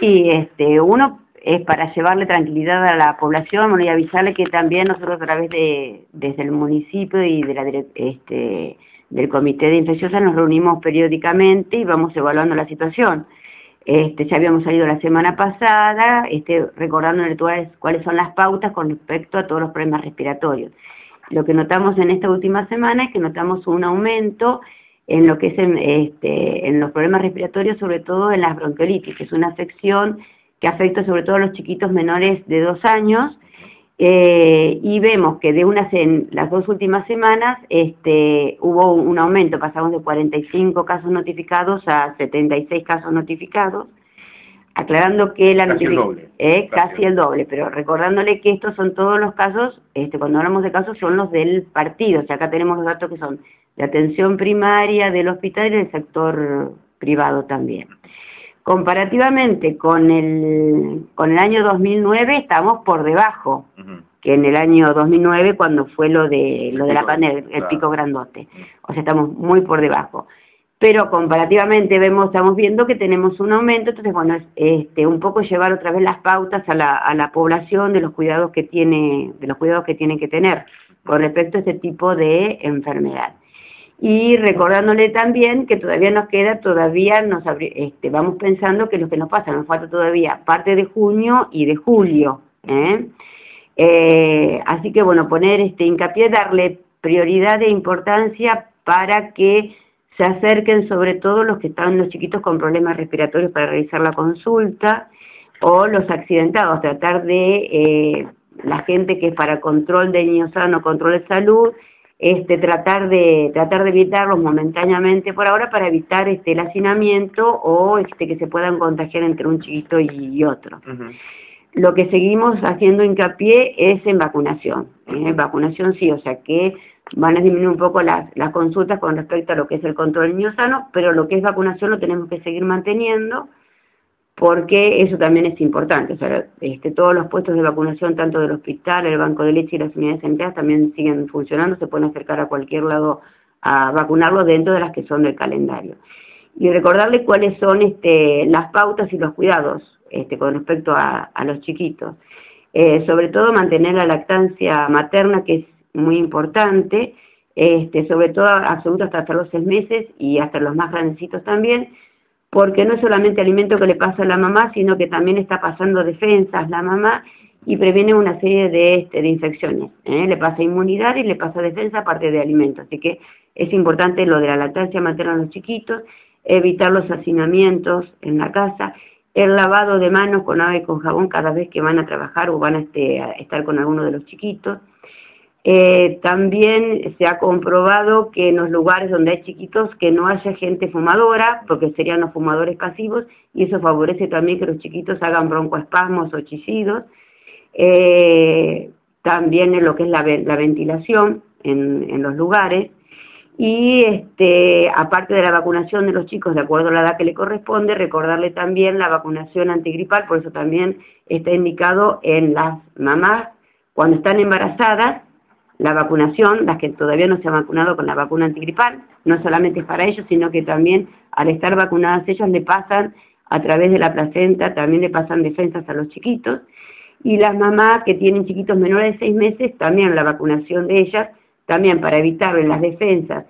Y este, uno es para llevarle tranquilidad a la población y avisarle que también nosotros a través de, desde el municipio y de la, este, del comité de infecciosas nos reunimos periódicamente y vamos evaluando la situación. Este, ya habíamos salido la semana pasada, este, recordando cuáles son las pautas con respecto a todos los problemas respiratorios. Lo que notamos en esta última semana es que notamos un aumento en lo que es en, este, en los problemas respiratorios, sobre todo en las bronquiolitis, que es una afección que afecta sobre todo a los chiquitos menores de dos años, eh, y vemos que de unas en las dos últimas semanas este, hubo un aumento, pasamos de 45 casos notificados a 76 casos notificados, aclarando que la casi el doble, eh, casi, el doble, pero recordándole que estos son todos los casos, este, cuando hablamos de casos son los del partido, o sea, acá tenemos los datos que son de atención primaria, del hospital y del sector privado también. Comparativamente con el, con el año 2009 estamos por debajo que en el año 2009 cuando fue lo de, lo de la pandemia, el pico grandote. O sea, estamos muy por debajo. Pero comparativamente vemos, estamos viendo que tenemos un aumento, entonces bueno, es este, un poco llevar otra vez las pautas a la, a la población de los cuidados que tiene, de los cuidados que tienen que tener con respecto a este tipo de enfermedad y recordándole también que todavía nos queda, todavía nos este, vamos pensando que lo que nos pasa, nos falta todavía parte de junio y de julio. ¿eh? Eh, así que bueno, poner este hincapié, darle prioridad e importancia para que se acerquen sobre todo los que están los chiquitos con problemas respiratorios para realizar la consulta o los accidentados, tratar de eh, la gente que es para control de niños sanos, control de salud, este, tratar de tratar de evitarlos momentáneamente por ahora para evitar este el hacinamiento o este que se puedan contagiar entre un chiquito y otro. Lo que seguimos haciendo hincapié es en vacunación, ¿eh? vacunación sí, o sea que van a disminuir un poco las, las consultas con respecto a lo que es el control del niño sano, pero lo que es vacunación lo tenemos que seguir manteniendo porque eso también es importante. O sea, este, todos los puestos de vacunación, tanto del hospital, el banco de leche y las unidades empleadas, también siguen funcionando, se pueden acercar a cualquier lado a vacunarlo dentro de las que son del calendario. Y recordarle cuáles son este, las pautas y los cuidados este, con respecto a, los chiquitos. Eh, sobre todo mantener la lactancia materna, que es muy importante, este, sobre todo absoluta hasta, hasta los seis meses y hasta los más grandecitos también, porque no es solamente alimento que le pasa a la mamá, sino que también está pasando defensas la mamá y previene una serie de, este, de infecciones. ¿eh? Le pasa inmunidad y le pasa defensa aparte de alimento. Así que es importante lo de la lactancia materna a los chiquitos, evitar los hacinamientos en la casa, el lavado de manos con agua y con jabón cada vez que van a trabajar o van a, este, a estar con alguno de los chiquitos, eh, también se ha comprobado que en los lugares donde hay chiquitos que no haya gente fumadora, porque serían los fumadores pasivos, y eso favorece también que los chiquitos hagan broncoespasmos o chillidos. Eh, también en lo que es la, ventilación en, los lugares. Y este, aparte de la vacunación de los chicos de acuerdo a la edad que le corresponde, recordarle también la vacunación antigripal, por eso también está indicado en las mamás cuando están embarazadas la vacunación, las que todavía no se han vacunado con la vacuna antigripal, no solamente es para ellos, sino que también al estar vacunadas ellos le pasan a través de la placenta, también le pasan defensas a los chiquitos. Y las mamás que tienen chiquitos menores de seis meses, también la vacunación de ellas, también para evitarle las defensas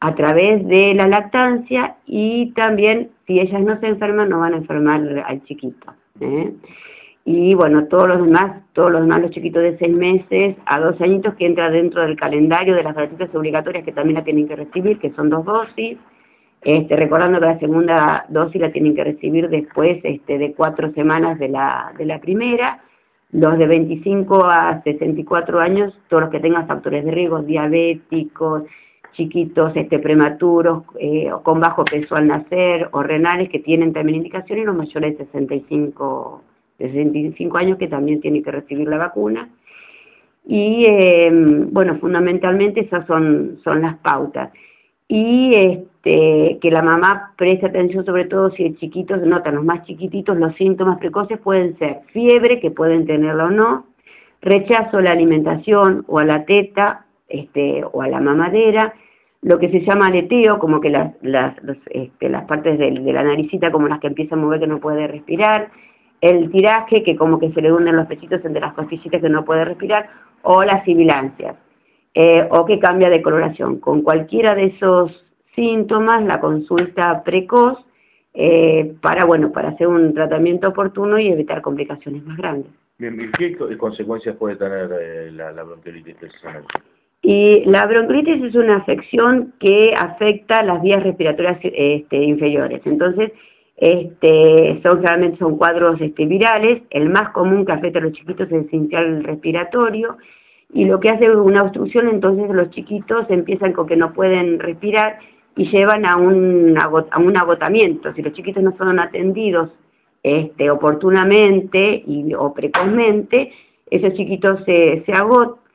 a través de la lactancia y también si ellas no se enferman no van a enfermar al chiquito. ¿eh? Y bueno, todos los demás, todos los demás, los chiquitos de seis meses a dos añitos que entra dentro del calendario de las gratuitas obligatorias que también la tienen que recibir, que son dos dosis, este, recordando que la segunda dosis la tienen que recibir después este, de cuatro semanas de la, de la primera, los de 25 a 64 años, todos los que tengan factores de riesgo, diabéticos, chiquitos este, prematuros, eh, con bajo peso al nacer, o renales que tienen también indicación, y los mayores de 65 de 65 años que también tiene que recibir la vacuna. Y eh, bueno, fundamentalmente esas son, son las pautas. Y este, que la mamá preste atención sobre todo si el chiquito notan los más chiquititos, los síntomas precoces pueden ser fiebre, que pueden tenerla o no, rechazo a la alimentación o a la teta este, o a la mamadera, lo que se llama aleteo, como que las, las, este, las partes de, de, la naricita como las que empiezan a mover que no puede respirar, el tiraje, que como que se le hunden los pechitos entre las costillitas que no puede respirar, o las sibilancias, eh, o que cambia de coloración. Con cualquiera de esos síntomas, la consulta precoz eh, para, bueno, para hacer un tratamiento oportuno y evitar complicaciones más grandes. Bien, ¿qué consecuencias puede tener eh, la, la, bronquiolitis precisamente? Y la bronquiolitis es una afección que afecta las vías respiratorias este, inferiores. Entonces, este, son generalmente son cuadros este, virales. El más común que afecta a los chiquitos es el sincicial respiratorio. Y lo que hace es una obstrucción, entonces los chiquitos empiezan con que no pueden respirar y llevan a un, a un agotamiento. Si los chiquitos no son atendidos este, oportunamente y, o precozmente, esos chiquitos se, se,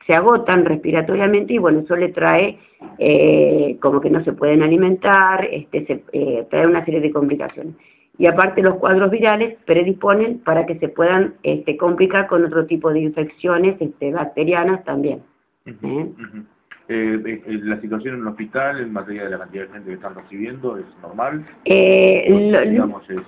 se agotan respiratoriamente y bueno, eso le trae eh, como que no se pueden alimentar, este, se, eh, trae una serie de complicaciones. Y aparte los cuadros virales predisponen para que se puedan este, complicar con otro tipo de infecciones este, bacterianas también. ¿eh? Eh, eh, eh, ¿La situación en el hospital en materia de la cantidad de gente que están recibiendo es normal? Eh, lo, digamos, es,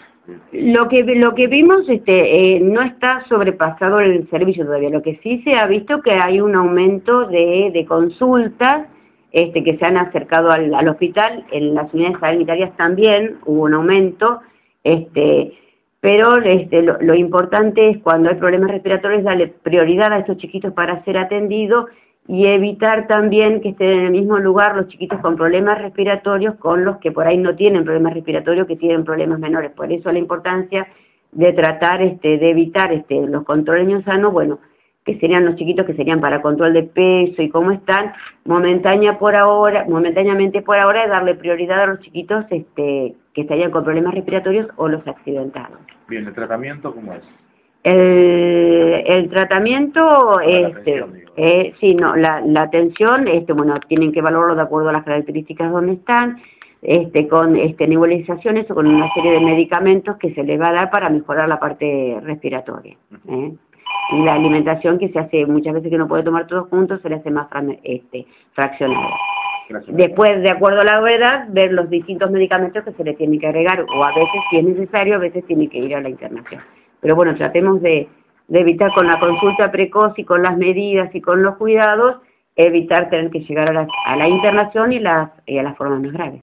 lo que lo que vimos este no está sobrepasado el servicio todavía. Lo que sí se ha visto que hay un aumento de, de consultas este, que se han acercado al, al hospital. En las unidades sanitarias también hubo un aumento. Este pero este, lo, lo importante es cuando hay problemas respiratorios darle prioridad a estos chiquitos para ser atendidos y evitar también que estén en el mismo lugar los chiquitos con problemas respiratorios con los que por ahí no tienen problemas respiratorios, que tienen problemas menores. Por eso la importancia de tratar este, de evitar este, los controles sanos, bueno, que serían los chiquitos que serían para control de peso y cómo están, momentánea por ahora, momentáneamente por ahora, es darle prioridad a los chiquitos este, que estarían con problemas respiratorios o los accidentados. Bien, ¿el tratamiento cómo es? El, el tratamiento, este, eh, sí, no, la, la atención, este, bueno, tienen que valorarlo de acuerdo a las características donde están, este, con este, nebulizaciones o con una serie de medicamentos que se les va a dar para mejorar la parte respiratoria. ¿eh? Y la alimentación que se hace muchas veces que no puede tomar todos juntos, se le hace más este, fraccionada. Después, de acuerdo a la verdad, ver los distintos medicamentos que se le tienen que agregar, o a veces, si es necesario, a veces tiene que ir a la internación. Pero bueno, tratemos de, evitar con la consulta precoz y con las medidas y con los cuidados, evitar tener que llegar a la, a la internación y, las, y a las formas más graves.